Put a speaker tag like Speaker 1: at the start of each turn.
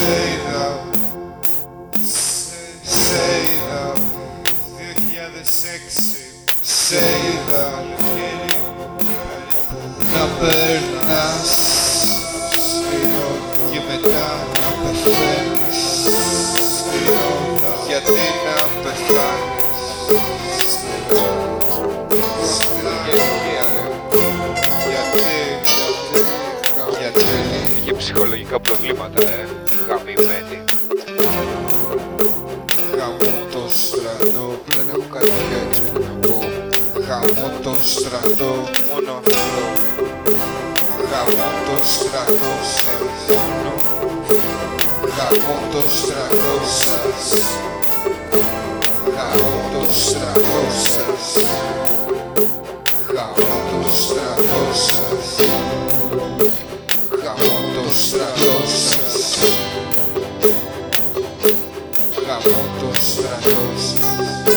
Speaker 1: Say love, say love, 2006 Say love, να περνάς και μετά να πεθαίνεις γιατί να πεθάνεις γιατί, γιατί, γιατί
Speaker 2: Είχε ψυχολογικά προβλήματα, ε. Γαμημένη.
Speaker 1: Γαμώ το στρατό, δεν έχω κάτι έτσι που να πω. Γαμώ το στρατό, μόνο αυτό. Γαμώ το στρατό, σε μόνο Γαμώ το στρατό σας. Γαμώ το στρατό σας. Γαμώ το στρατό σας Γαμώ το στρατό σας Γαμώ το στρατό σας